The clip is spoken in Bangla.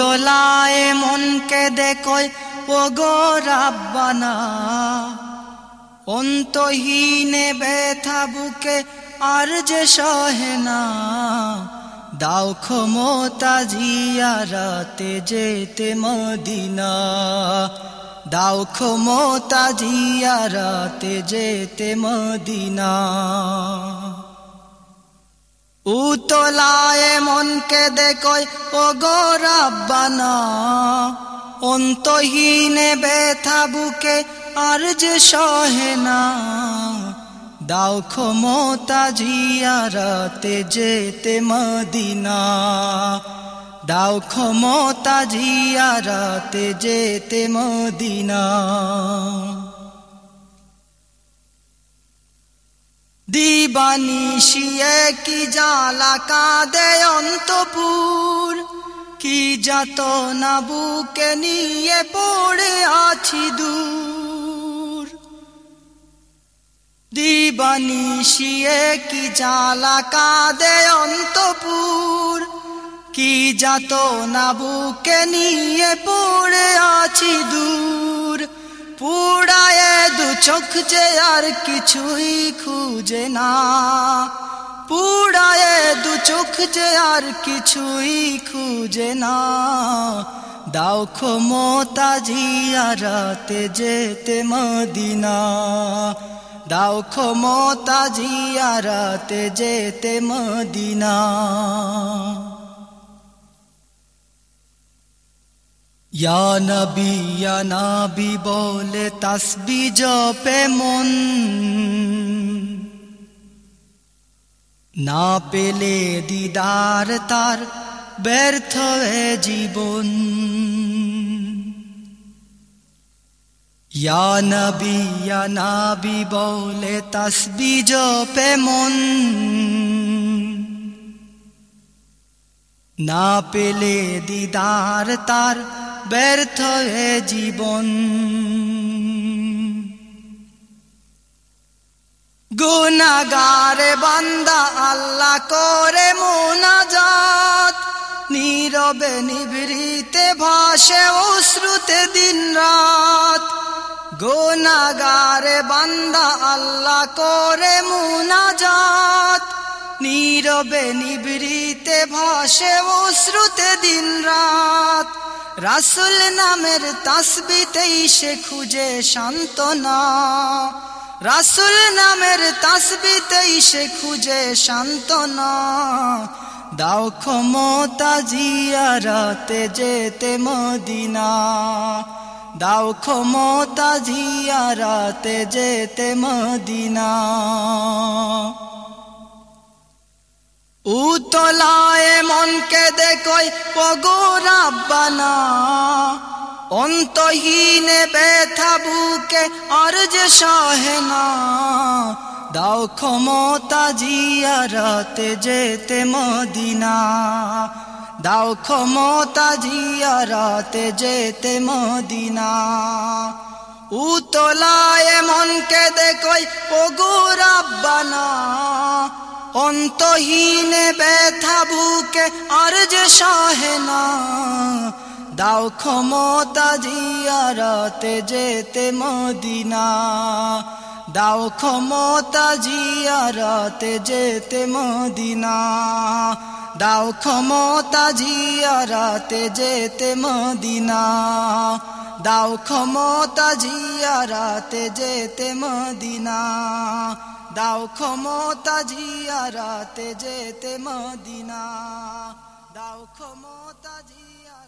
উতলায় মনকে দেখয় ও গো অন্তহীনে ব্যথা বুকে আর যে সহে না। দাও ক্ষমতা জিয়ারাতে যেতে মদিনা। দাও ক্ষমতা জিয়ারাতে যেতে মদিনা। উতলায় মনকে দেখয় ও গো রাব্বানা, অন্তহীনে ব্যথা বুকে আর যে সহে না। দাও ক্ষমতা জিয়ারাতে যেতে মদিনা। দাও ক্ষমতা জিয়ারাতে যেতে মদিনা। দিবানিশিয়ে কি জালা কাঁদে অন্তপুর? কি যাত না বুকে নিয়ে পড়ে আছি দূর? দিবানিশিয়ে কি জালা কাঁদে অন্তপুর? কি যাত না বুকে নিয়ে পড়ে আছি দূর? পুড়ায় দু চোখ যে আর কিছুই খুঁজে না, পুড়ায় দু চোখ যে আর কিছুই খুঁজে না। দাও ক্ষমতা জিয়ারাতে যেতে মদিনা, দাও ক্ষমতা জিয়ারাতে যেতে মদিনা। ইয়া নবী ইয়া নবী বলে তসবি জপে মন। না পেলে দিদার তার ব্যর্থ এ জীবন। ইয়া নবী ইয়া নবী বলে তসবি জপে মন। না পেলে দিদার তার ব্যর্থ এ জীবন। গুনাগারে বান্দা আল্লাহ করে মোনাজাত। নীরবে নিভৃতে ভাসে অশ্রুতে দিন রাত গুনাগারে বান্দা আল্লাহ করে মোনাজাত। নীরবে নিবৃতে ভাসে অশ্রুতে দিন রাত রাসুল নামের তাসবিতেই সে খুঁজে সান্ত্বনা। রাসুল নামের তাসবিতেই সে খুঁজে সান্ত্বনা। দাও ক্ষমতা জিয়ারাতে যেতে মদিনা। দাও ক্ষমতা জিয়ারাতে যেতে মদিনা। উতলায় মনকে দেখই পগো রাব্বানা, অন্তহীনে ব্যথা বুকে আর যে সহে না, দাও ক্ষমতা জিয়ারাতে যেতে মদিনা, দাও ক্ষমতা জিয়ারাতে যেতে মদিনা। উতলায় মনকে দেখই পগো রাব্বানা অন্তহীনে ব্যথা বুকে আর যে সহে না, দাও ক্ষমতা জিয়ারাতে যেতে মদিনা। দাও ক্ষমতা জিয়ারাতে যেতে মদিনা। দাও ক্ষমতা জিয়ারাতে যেতে মদিনা। দাও ক্ষমতা জিয়ারাতে যেতে মদিনা। দাও ক্ষমতা জিয়ারাতে যেতে মদিনা। দাও ক্ষমতা জিয়া